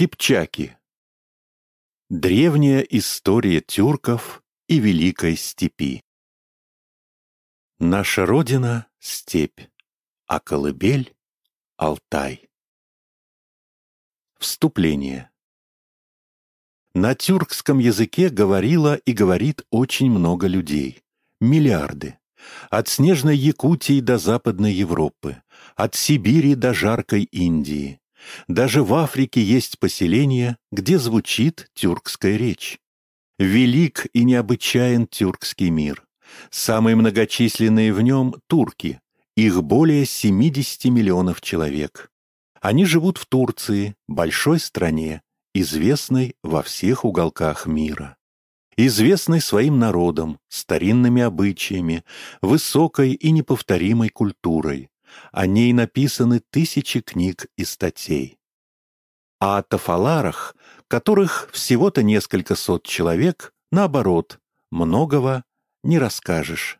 Кипчаки. Древняя история тюрков и Великой степи. Наша родина — степь, а колыбель — Алтай. Вступление. На тюркском языке говорило и говорит очень много людей. Миллиарды. От снежной Якутии до Западной Европы, от Сибири до жаркой Индии, даже в Африке есть поселения, где звучит тюркская речь. Велик и необычайен тюркский мир. Самые многочисленные в нем — турки. Их более 70 миллионов человек. Они живут в Турции, большой стране, известной во всех уголках мира. Известной своим народом, старинными обычаями, высокой и неповторимой культурой, о ней написаны тысячи книг и статей. А о тафаларах, которых всего-то несколько сот человек, наоборот, многого не расскажешь.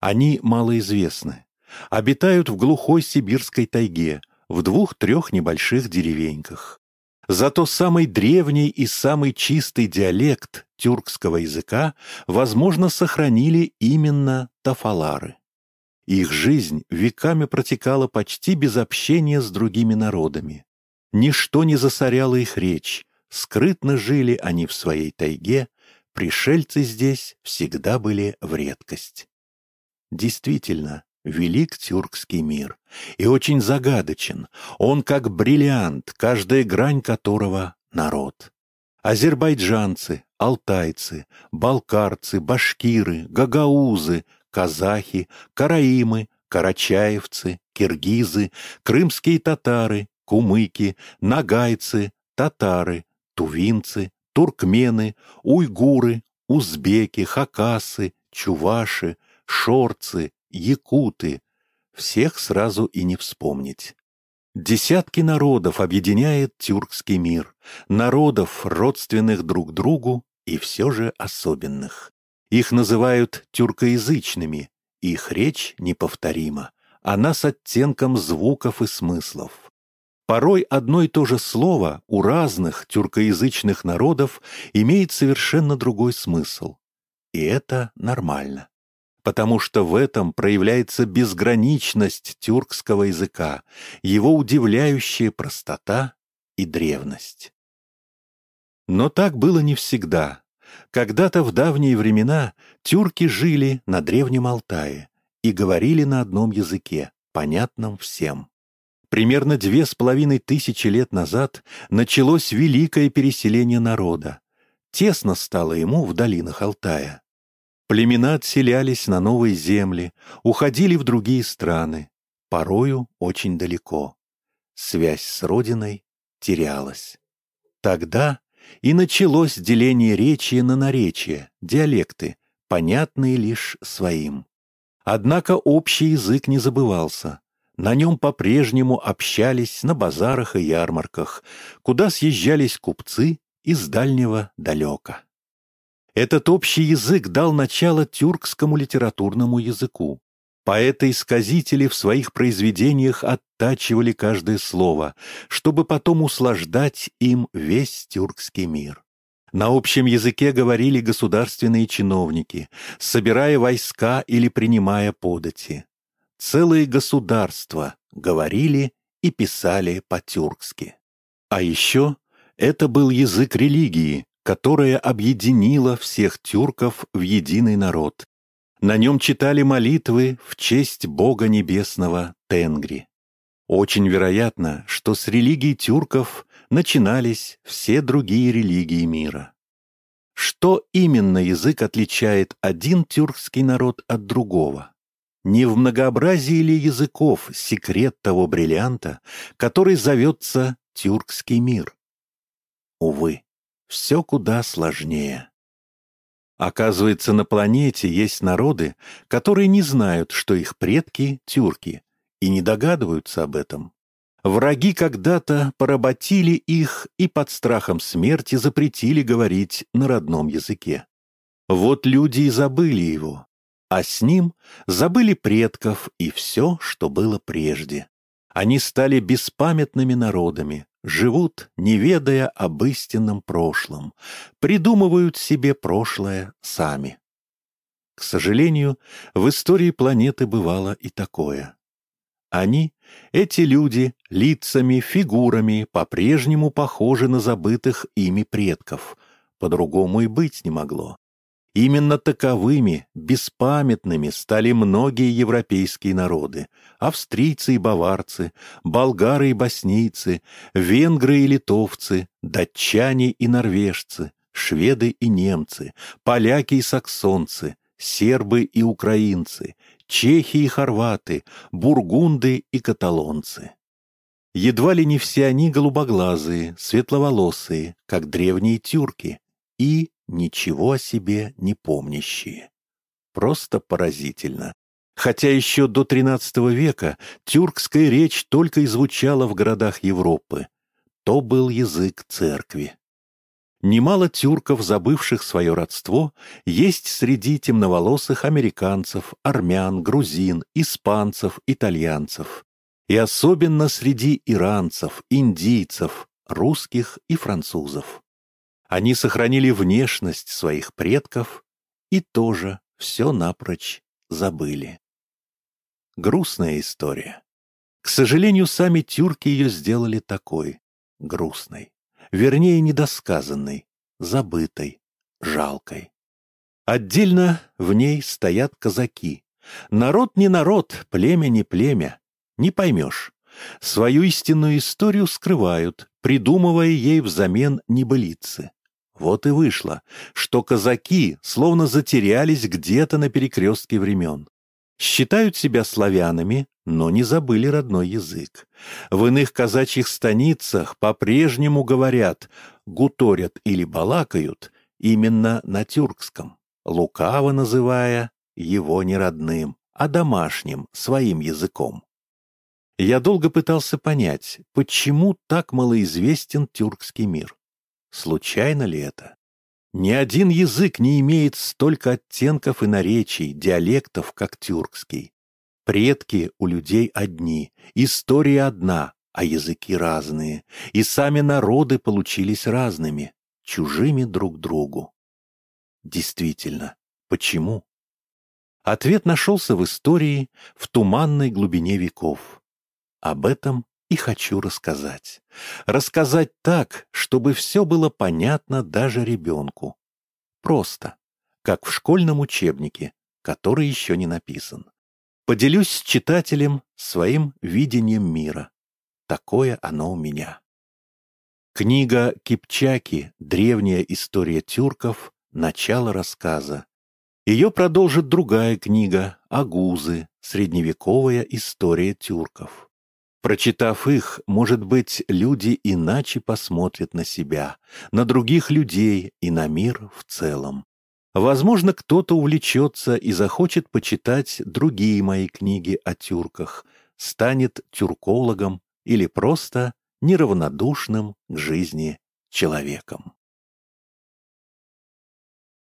Они малоизвестны. Обитают в глухой сибирской тайге, в двух-трех небольших деревеньках. Зато самый древний и самый чистый диалект тюркского языка, возможно, сохранили именно тафалары. Их жизнь веками протекала почти без общения с другими народами. Ничто не засоряло их речь, скрытно жили они в своей тайге, пришельцы здесь всегда были в редкость. Действительно, велик тюркский мир и очень загадочен, он как бриллиант, каждая грань которого — народ. Азербайджанцы, алтайцы, балкарцы, башкиры, гагаузы, казахи, караимы, карачаевцы, киргизы, крымские татары, кумыки, нагайцы, татары, тувинцы, туркмены, уйгуры, узбеки, хакасы, чуваши, шорцы, якуты. Всех сразу и не вспомнить. Десятки народов объединяет тюркский мир, народов, родственных друг другу и все же особенных. Их называют тюркоязычными, их речь неповторима, она с оттенком звуков и смыслов. Порой одно и то же слово у разных тюркоязычных народов имеет совершенно другой смысл. И это нормально. Потому что в этом проявляется безграничность тюркского языка, его удивляющая простота и древность. Но так было не всегда. Когда-то в давние времена тюрки жили на Древнем Алтае и говорили на одном языке, понятном всем. Примерно две с половиной тысячи лет назад началось великое переселение народа. Тесно стало ему в долинах Алтая. Племена отселялись на новые земли, уходили в другие страны, порою очень далеко. Связь с родиной терялась. Тогда и началось деление речи на наречия, диалекты, понятные лишь своим. Однако общий язык не забывался. На нем по-прежнему общались на базарах и ярмарках, куда съезжались купцы из дальнего далека. Этот общий язык дал начало тюркскому литературному языку. Поэты и сказители в своих произведениях оттачивали каждое слово, чтобы потом услаждать им весь тюркский мир. На общем языке говорили государственные чиновники, собирая войска или принимая подати. Целые государства говорили и писали по-тюркски. А еще это был язык религии, которая объединила всех тюрков в единый народ, на нем читали молитвы в честь Бога Небесного Тенгри. Очень вероятно, что с религии тюрков начинались все другие религии мира. Что именно язык отличает один тюркский народ от другого? Не в многообразии ли языков секрет того бриллианта, который зовется тюркский мир? Увы, все куда сложнее. Оказывается, на планете есть народы, которые не знают, что их предки — тюрки, и не догадываются об этом. Враги когда-то поработили их и под страхом смерти запретили говорить на родном языке. Вот люди и забыли его, а с ним забыли предков и все, что было прежде. Они стали беспамятными народами, живут, не ведая об истинном прошлом, придумывают себе прошлое сами. К сожалению, в истории планеты бывало и такое. Они, эти люди, лицами, фигурами, по-прежнему похожи на забытых ими предков. По-другому и быть не могло. Именно таковыми, беспамятными стали многие европейские народы. Австрийцы и баварцы, болгары и боснийцы, венгры и литовцы, датчане и норвежцы, шведы и немцы, поляки и саксонцы, сербы и украинцы, чехи и хорваты, бургунды и каталонцы. Едва ли не все они голубоглазые, светловолосые, как древние тюрки, и ничего о себе не помнящие. Просто поразительно. Хотя еще до XIII века тюркская речь только и звучала в городах Европы. То был язык церкви. Немало тюрков, забывших свое родство, есть среди темноволосых американцев, армян, грузин, испанцев, итальянцев. И особенно среди иранцев, индийцев, русских и французов. Они сохранили внешность своих предков и тоже все напрочь забыли. Грустная история. К сожалению, сами тюрки ее сделали такой, грустной, вернее, недосказанной, забытой, жалкой. Отдельно в ней стоят казаки. Народ не народ, племя не племя. Не поймешь. Свою истинную историю скрывают, придумывая ей взамен небылицы. Вот и вышло, что казаки словно затерялись где-то на перекрестке времен. Считают себя славянами, но не забыли родной язык. В иных казачьих станицах по-прежнему говорят, гуторят или балакают именно на тюркском, лукаво называя его не родным, а домашним, своим языком. Я долго пытался понять, почему так малоизвестен тюркский мир. Случайно ли это? Ни один язык не имеет столько оттенков и наречий, диалектов, как тюркский. Предки у людей одни, история одна, а языки разные, и сами народы получились разными, чужими друг другу. Действительно, почему? Ответ нашелся в истории в туманной глубине веков. Об этом и хочу рассказать. Рассказать так, чтобы все было понятно даже ребенку. Просто, как в школьном учебнике, который еще не написан. Поделюсь с читателем своим видением мира. Такое оно у меня. Книга Кипчаки «Древняя история тюрков. Начало рассказа». Ее продолжит другая книга «Агузы. Средневековая история тюрков». Прочитав их, может быть, люди иначе посмотрят на себя, на других людей и на мир в целом. Возможно, кто-то увлечется и захочет почитать другие мои книги о тюрках, станет тюркологом или просто неравнодушным к жизни человеком.